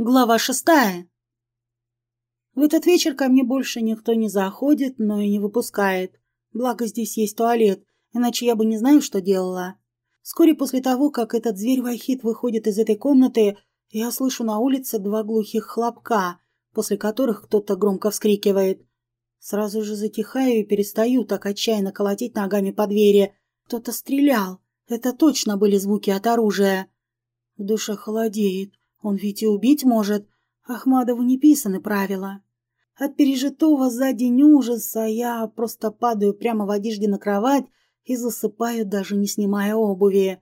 Глава шестая. В этот вечер ко мне больше никто не заходит, но и не выпускает. Благо здесь есть туалет, иначе я бы не знаю, что делала. Вскоре после того, как этот зверь Вахид выходит из этой комнаты, я слышу на улице два глухих хлопка, после которых кто-то громко вскрикивает. Сразу же затихаю и перестаю так отчаянно колотить ногами по двери. Кто-то стрелял. Это точно были звуки от оружия. В душе холодеет. Он ведь и убить может. Ахмадову не писаны правила. От пережитого за день ужаса я просто падаю прямо в одежде на кровать и засыпаю, даже не снимая обуви.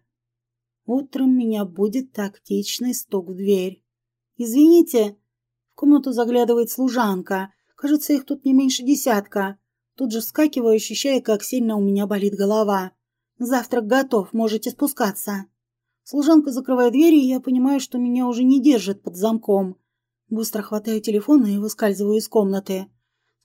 Утром меня будет тактичный стук в дверь. «Извините!» В комнату заглядывает служанка. Кажется, их тут не меньше десятка. Тут же вскакиваю, ощущая, как сильно у меня болит голова. «Завтрак готов, можете спускаться». Служанка закрывает дверь, и я понимаю, что меня уже не держит под замком. Быстро хватаю телефон и выскальзываю из комнаты.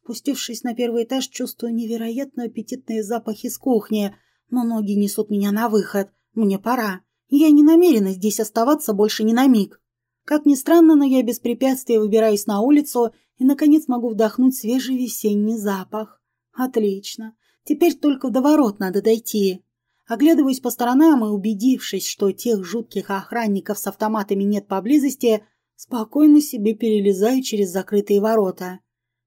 Спустившись на первый этаж, чувствую невероятно аппетитные запахи с кухни, но ноги несут меня на выход. Мне пора. Я не намерена здесь оставаться больше ни на миг. Как ни странно, но я без препятствия выбираюсь на улицу и, наконец, могу вдохнуть свежий весенний запах. Отлично. Теперь только до ворот надо дойти. Оглядываясь по сторонам и убедившись, что тех жутких охранников с автоматами нет поблизости, спокойно себе перелезаю через закрытые ворота.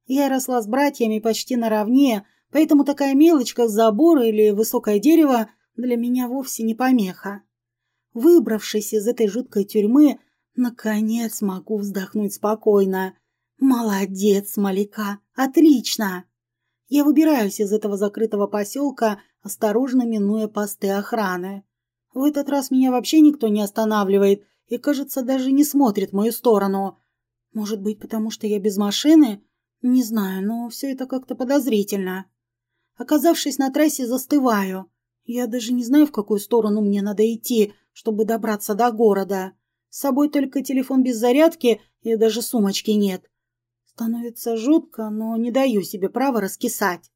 Я росла с братьями почти наравне, поэтому такая мелочь, как забор или высокое дерево, для меня вовсе не помеха. Выбравшись из этой жуткой тюрьмы, наконец могу вздохнуть спокойно. Молодец, Малика, отлично! Я выбираюсь из этого закрытого поселка, осторожно минуя посты охраны. В этот раз меня вообще никто не останавливает и, кажется, даже не смотрит в мою сторону. Может быть, потому что я без машины? Не знаю, но все это как-то подозрительно. Оказавшись на трассе, застываю. Я даже не знаю, в какую сторону мне надо идти, чтобы добраться до города. С собой только телефон без зарядки и даже сумочки нет. Становится жутко, но не даю себе права раскисать.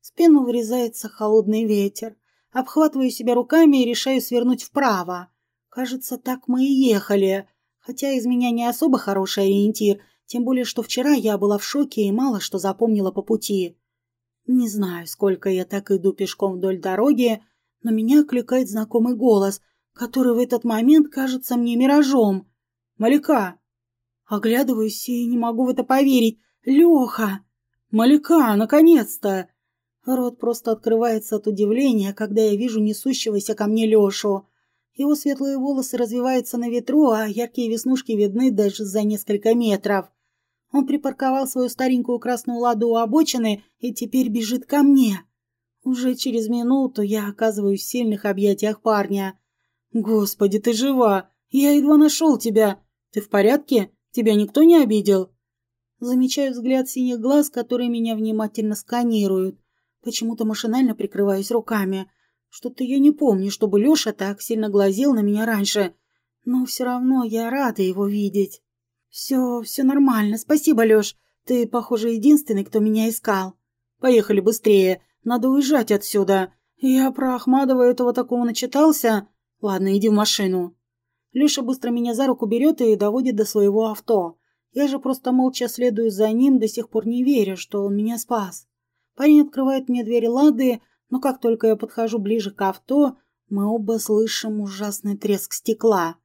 В спину врезается холодный ветер. Обхватываю себя руками и решаю свернуть вправо. Кажется, так мы и ехали. Хотя из меня не особо хороший ориентир, тем более, что вчера я была в шоке и мало что запомнила по пути. Не знаю, сколько я так иду пешком вдоль дороги, но меня окликает знакомый голос, который в этот момент кажется мне миражом. «Маляка, Оглядываюсь и не могу в это поверить. Леха! Маляка, наконец-то! Рот просто открывается от удивления, когда я вижу несущегося ко мне Лешу. Его светлые волосы развиваются на ветру, а яркие веснушки видны даже за несколько метров. Он припарковал свою старенькую красную ладу у обочины и теперь бежит ко мне. Уже через минуту я оказываюсь в сильных объятиях парня. «Господи, ты жива! Я едва нашел тебя! Ты в порядке? Тебя никто не обидел?» Замечаю взгляд синих глаз, которые меня внимательно сканируют. Почему-то машинально прикрываюсь руками. Что-то я не помню, чтобы Леша так сильно глазел на меня раньше. Но все равно я рада его видеть. «Все, все нормально. Спасибо, Леш. Ты, похоже, единственный, кто меня искал. Поехали быстрее. Надо уезжать отсюда. Я про Ахмадова этого такого начитался. Ладно, иди в машину». Леша быстро меня за руку берет и доводит до своего авто. Я же просто молча следую за ним, до сих пор не веря, что он меня спас. Парень открывает мне дверь Лады, но как только я подхожу ближе к авто, мы оба слышим ужасный треск стекла.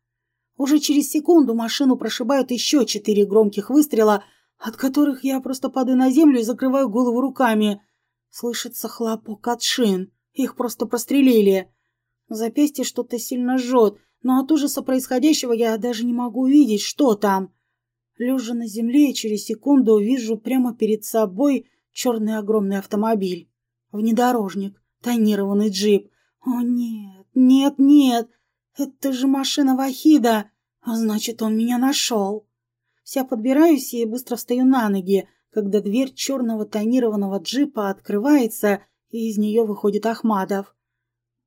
Уже через секунду машину прошибают еще четыре громких выстрела, от которых я просто падаю на землю и закрываю голову руками. Слышится хлопок от шин. Их просто прострелили. Запястье что-то сильно жжет, но от ужаса происходящего я даже не могу увидеть, что там. Лежа на земле, через секунду вижу прямо перед собой черный огромный автомобиль. Внедорожник, тонированный джип. О нет, нет, нет, это же машина Вахида, а значит, он меня нашел. Вся подбираюсь и быстро встаю на ноги, когда дверь черного тонированного джипа открывается, и из нее выходит Ахмадов.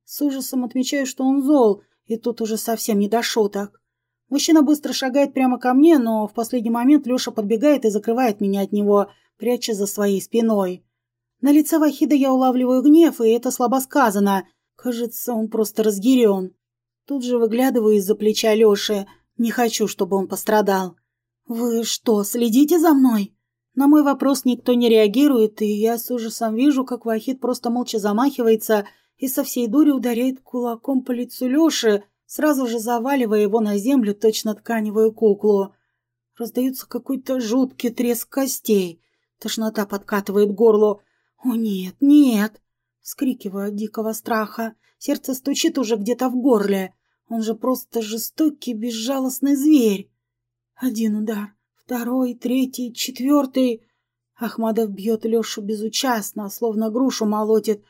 С ужасом отмечаю, что он зол, и тут уже совсем не до шуток. Мужчина быстро шагает прямо ко мне, но в последний момент Леша подбегает и закрывает меня от него, пряча за своей спиной. На лице Вахида я улавливаю гнев, и это слабо сказано. Кажется, он просто разъярен. Тут же выглядываю из-за плеча Леши. Не хочу, чтобы он пострадал. «Вы что, следите за мной?» На мой вопрос никто не реагирует, и я с ужасом вижу, как Вахид просто молча замахивается и со всей дури ударяет кулаком по лицу Лёши, сразу же заваливая его на землю точно тканевую куклу. Раздается какой-то жуткий треск костей. Тошнота подкатывает горло. «О нет, нет!» Вскрикиваю от дикого страха. Сердце стучит уже где-то в горле. Он же просто жестокий, безжалостный зверь. Один удар, второй, третий, четвертый. Ахмадов бьет Лешу безучастно, словно грушу молотит,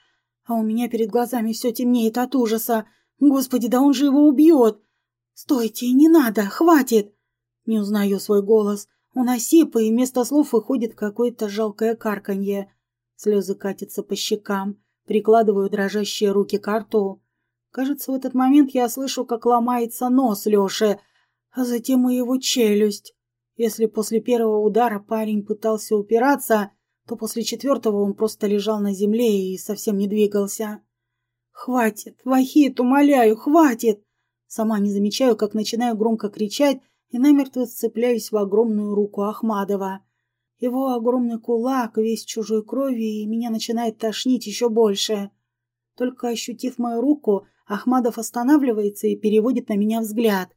а у меня перед глазами все темнеет от ужаса. Господи, да он же его убьет! Стойте, не надо, хватит! Не узнаю свой голос. Он осип, и вместо слов выходит какое-то жалкое карканье. Слезы катятся по щекам, прикладываю дрожащие руки к рту. Кажется, в этот момент я слышу, как ломается нос Лёши, а затем и его челюсть. Если после первого удара парень пытался упираться, то после четвертого он просто лежал на земле и совсем не двигался. «Хватит! Вахит, умоляю, хватит!» Сама не замечаю, как начинаю громко кричать и намертво сцепляюсь в огромную руку Ахмадова. Его огромный кулак весь чужой крови, и меня начинает тошнить еще больше. Только ощутив мою руку, Ахмадов останавливается и переводит на меня взгляд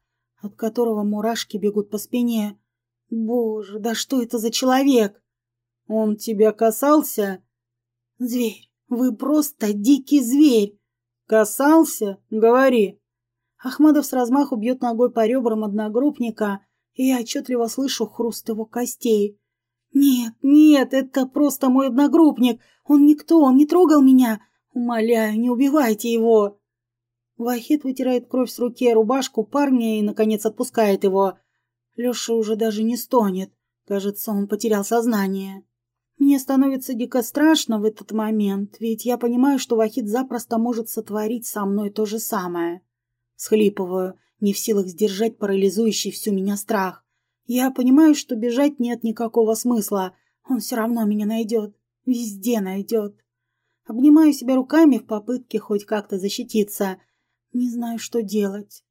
от которого мурашки бегут по спине. Боже, да что это за человек? Он тебя касался? Зверь, вы просто дикий зверь. Касался? Говори. Ахмадов с размаху бьет ногой по ребрам одногруппника, и я отчетливо слышу хруст его костей. «Нет, нет, это просто мой одногруппник. Он никто, он не трогал меня. Умоляю, не убивайте его!» Вахид вытирает кровь с руки рубашку парня и, наконец, отпускает его. Леша уже даже не стонет. Кажется, он потерял сознание. Мне становится дико страшно в этот момент, ведь я понимаю, что Вахид запросто может сотворить со мной то же самое. Схлипываю, не в силах сдержать парализующий всю меня страх. Я понимаю, что бежать нет никакого смысла. Он все равно меня найдет. Везде найдет. Обнимаю себя руками в попытке хоть как-то защититься – не знаю, что делать.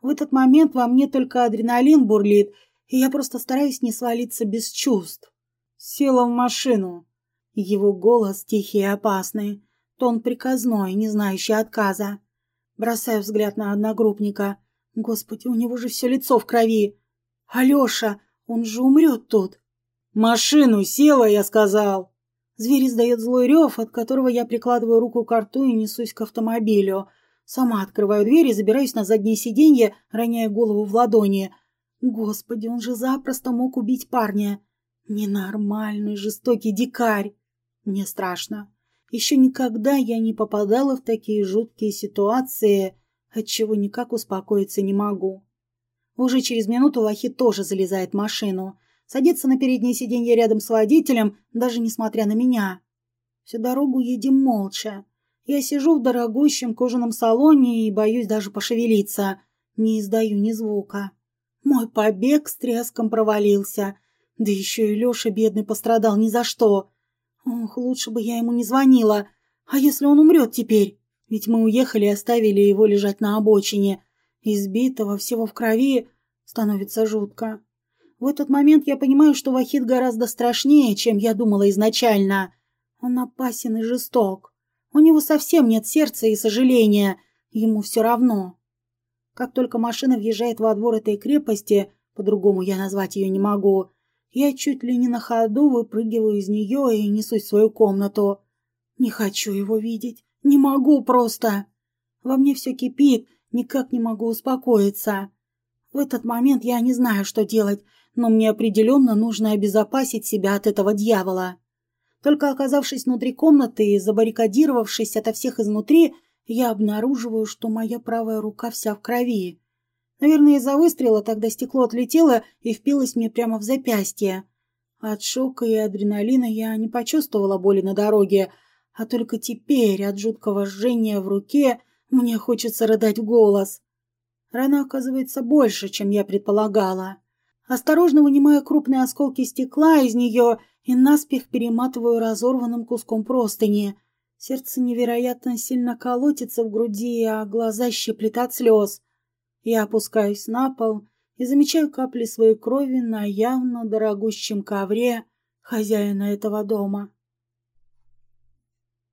В этот момент во мне только адреналин бурлит, и я просто стараюсь не свалиться без чувств. Села в машину. Его голос тихий и опасный, тон приказной, не знающий отказа. Бросаю взгляд на одногруппника. Господи, у него же все лицо в крови. Алеша, он же умрет тут. «Машину села, я сказал!» Зверь издает злой рев, от которого я прикладываю руку к рту и несусь к автомобилю. Сама открываю дверь и забираюсь на заднее сиденье, роняя голову в ладони. Господи, он же запросто мог убить парня. Ненормальный, жестокий дикарь. Мне страшно. Еще никогда я не попадала в такие жуткие ситуации, отчего никак успокоиться не могу. Уже через минуту Лахи тоже залезает в машину. Садится на переднее сиденье рядом с водителем, даже несмотря на меня. Всю дорогу едем молча. Я сижу в дорогущем кожаном салоне и боюсь даже пошевелиться. Не издаю ни звука. Мой побег с треском провалился. Да еще и Леша бедный пострадал ни за что. Ох, лучше бы я ему не звонила. А если он умрет теперь? Ведь мы уехали и оставили его лежать на обочине. Избитого, всего в крови, становится жутко. В этот момент я понимаю, что Вахид гораздо страшнее, чем я думала изначально. Он опасен и жесток. У него совсем нет сердца и сожаления. Ему все равно. Как только машина въезжает во двор этой крепости, по-другому я назвать ее не могу, я чуть ли не на ходу выпрыгиваю из нее и несусь в свою комнату. Не хочу его видеть. Не могу просто. Во мне все кипит, никак не могу успокоиться. В этот момент я не знаю, что делать, но мне определенно нужно обезопасить себя от этого дьявола. Только оказавшись внутри комнаты и забаррикадировавшись ото всех изнутри, я обнаруживаю, что моя правая рука вся в крови. Наверное, из-за выстрела тогда стекло отлетело и впилось мне прямо в запястье. От шока и адреналина я не почувствовала боли на дороге, а только теперь от жуткого жжения в руке мне хочется рыдать в голос. Рана оказывается больше, чем я предполагала. Осторожно вынимаю крупные осколки стекла из нее и наспех перематываю разорванным куском простыни. Сердце невероятно сильно колотится в груди, а глаза щиплет от слез. Я опускаюсь на пол и замечаю капли своей крови на явно дорогущем ковре хозяина этого дома.